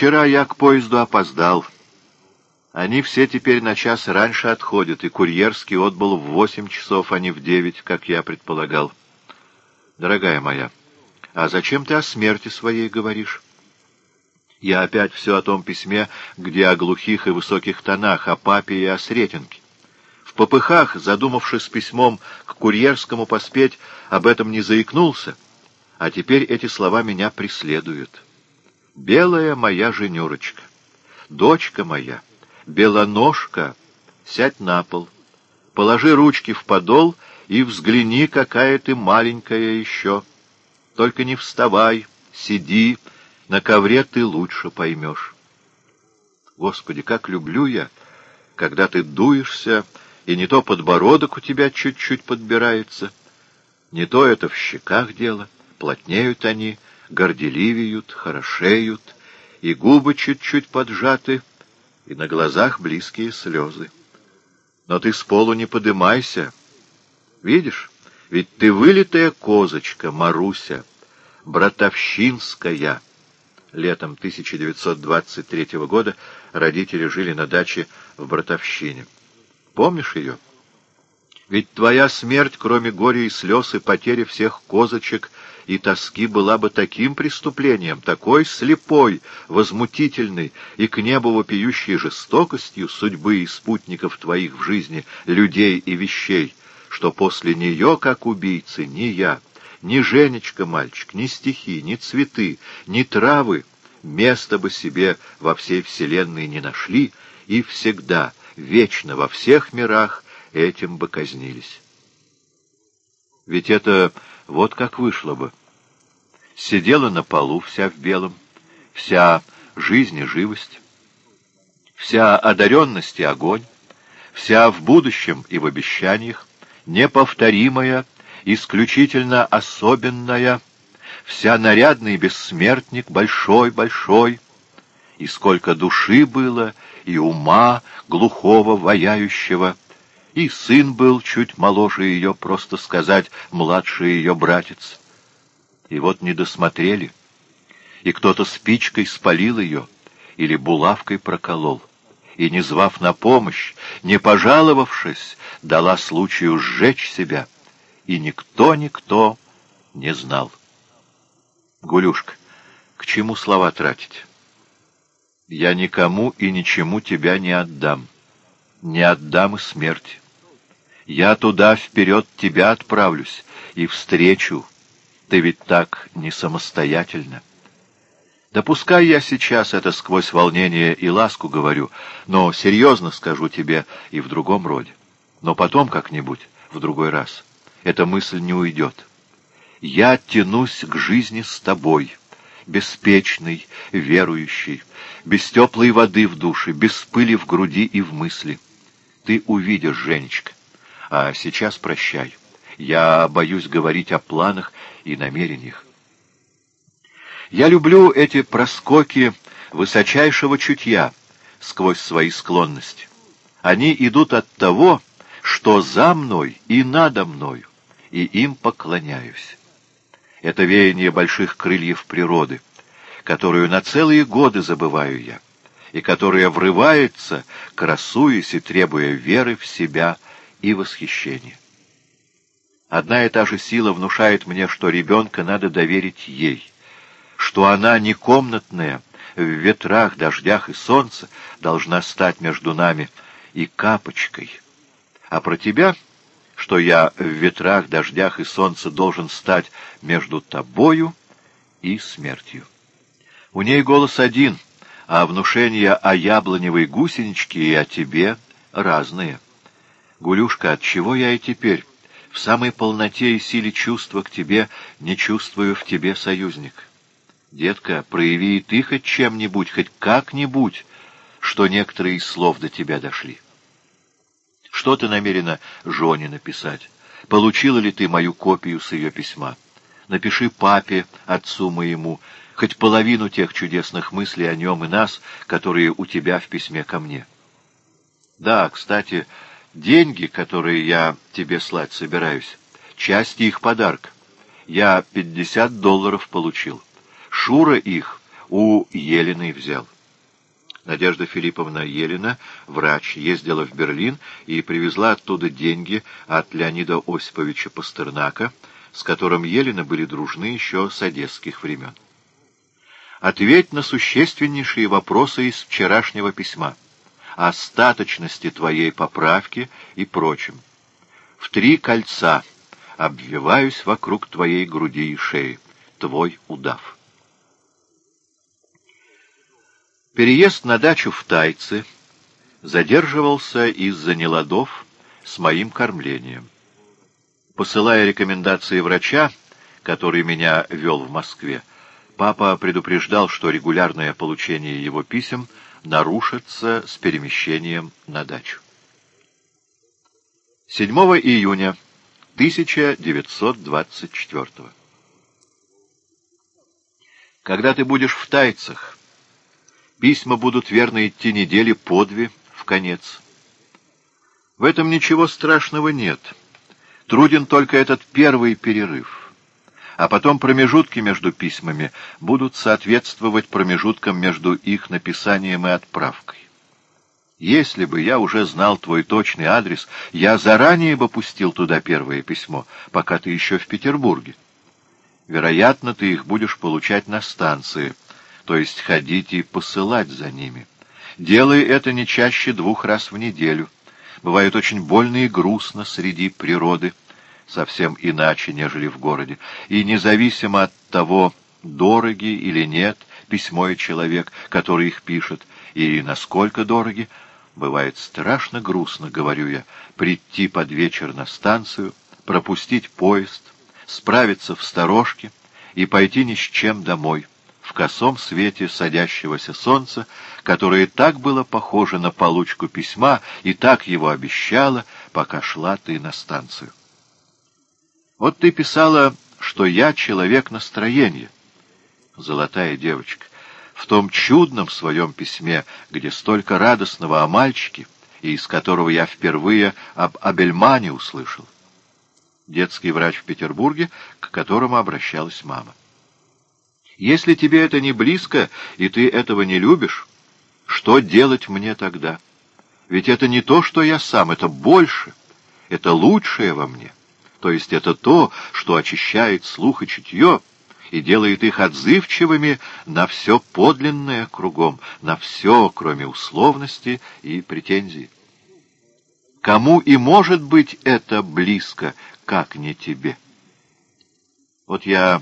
Вчера я к поезду опоздал. Они все теперь на час раньше отходят, и курьерский отбыл в восемь часов, а не в девять, как я предполагал. Дорогая моя, а зачем ты о смерти своей говоришь? Я опять все о том письме, где о глухих и высоких тонах, о папе и о Сретенке. В попыхах, задумавшись письмом к курьерскому поспеть, об этом не заикнулся, а теперь эти слова меня преследуют. «Белая моя женюрочка, дочка моя, белоножка, сядь на пол, положи ручки в подол и взгляни, какая ты маленькая еще. Только не вставай, сиди, на ковре ты лучше поймешь. Господи, как люблю я, когда ты дуешься, и не то подбородок у тебя чуть-чуть подбирается, не то это в щеках дело, плотнеют они, горделивеют, хорошеют, и губы чуть-чуть поджаты, и на глазах близкие слезы. Но ты с полу не подымайся. Видишь, ведь ты вылитая козочка, Маруся, братовщинская, Летом 1923 года родители жили на даче в Братовщине. Помнишь ее? Ведь твоя смерть, кроме горя и слез и потери всех козочек и тоски, была бы таким преступлением, такой слепой, возмутительной и к небу вопиющей жестокостью судьбы и спутников твоих в жизни, людей и вещей, что после нее, как убийцы, ни я, ни Женечка, мальчик, ни стихи, ни цветы, ни травы места бы себе во всей вселенной не нашли и всегда, вечно во всех мирах этим бы казнились. Ведь это вот как вышло бы. Сидела на полу вся в белом, вся жизнь и живость, вся одаренность и огонь, вся в будущем и в обещаниях, неповторимая исключительно особенная, вся нарядный бессмертник, большой-большой, и сколько души было, и ума глухого, ваяющего, и сын был чуть моложе ее, просто сказать, младший ее братец. И вот не досмотрели, и кто-то спичкой спалил ее или булавкой проколол, и, не звав на помощь, не пожаловавшись, дала случаю сжечь себя — и никто-никто не знал. Гулюшка, к чему слова тратить? Я никому и ничему тебя не отдам. Не отдам и смерти. Я туда вперед тебя отправлюсь и встречу. Ты ведь так не самостоятельно. Да пускай я сейчас это сквозь волнение и ласку говорю, но серьезно скажу тебе и в другом роде. Но потом как-нибудь, в другой раз эта мысль не уйдет. Я тянусь к жизни с тобой, беспечный, верующий, без теплой воды в душе, без пыли в груди и в мысли. Ты увидишь, Женечка. А сейчас прощай. Я боюсь говорить о планах и намерениях. Я люблю эти проскоки высочайшего чутья сквозь свои склонности. Они идут от того, что за мной и надо мною и им поклоняюсь. Это веяние больших крыльев природы, которую на целые годы забываю я, и которая врывается, красуясь и требуя веры в себя и восхищения. Одна и та же сила внушает мне, что ребенка надо доверить ей, что она не комнатная, в ветрах, дождях и солнце должна стать между нами и капочкой. А про тебя что я в ветрах, дождях и солнце должен стать между тобою и смертью. У ней голос один, а внушения о яблоневой гусеничке и о тебе разные. Гулюшка, от чего я и теперь, в самой полноте и силе чувства к тебе, не чувствую в тебе союзник? Детка, прояви и ты хоть чем-нибудь, хоть как-нибудь, что некоторые из слов до тебя дошли. Что ты намерена Жоне написать? Получила ли ты мою копию с ее письма? Напиши папе, отцу моему, хоть половину тех чудесных мыслей о нем и нас, которые у тебя в письме ко мне. Да, кстати, деньги, которые я тебе слать собираюсь, часть их подарок. Я пятьдесят долларов получил. Шура их у Елены взял. Надежда Филипповна Елена, врач, ездила в Берлин и привезла оттуда деньги от Леонида Осиповича Пастернака, с которым Елена были дружны еще с одесских времен. Ответь на существеннейшие вопросы из вчерашнего письма, о статочности твоей поправки и прочем. В три кольца обвиваюсь вокруг твоей груди и шеи, твой удав. Переезд на дачу в Тайцы задерживался из-за неладов с моим кормлением. Посылая рекомендации врача, который меня вел в Москве, папа предупреждал, что регулярное получение его писем нарушится с перемещением на дачу. 7 июня 1924 Когда ты будешь в Тайцах, Письма будут верно идти недели по две в конец. В этом ничего страшного нет. Труден только этот первый перерыв. А потом промежутки между письмами будут соответствовать промежуткам между их написанием и отправкой. Если бы я уже знал твой точный адрес, я заранее бы пустил туда первое письмо, пока ты еще в Петербурге. Вероятно, ты их будешь получать на станции — то есть ходить и посылать за ними. Делай это не чаще двух раз в неделю. Бывает очень больно и грустно среди природы, совсем иначе, нежели в городе. И независимо от того, дороги или нет письмо и человек, который их пишет, и насколько дороги, бывает страшно грустно, говорю я, прийти под вечер на станцию, пропустить поезд, справиться в сторожке и пойти ни с чем домой в косом свете садящегося солнца, которое так было похоже на получку письма и так его обещало, пока шла ты на станцию. Вот ты писала, что я человек настроения. Золотая девочка, в том чудном своем письме, где столько радостного о мальчике, и из которого я впервые об Абельмане услышал. Детский врач в Петербурге, к которому обращалась мама. Если тебе это не близко, и ты этого не любишь, что делать мне тогда? Ведь это не то, что я сам, это больше, это лучшее во мне. То есть это то, что очищает слух и чутье и делает их отзывчивыми на все подлинное кругом, на все, кроме условности и претензий. Кому и может быть это близко, как не тебе? Вот я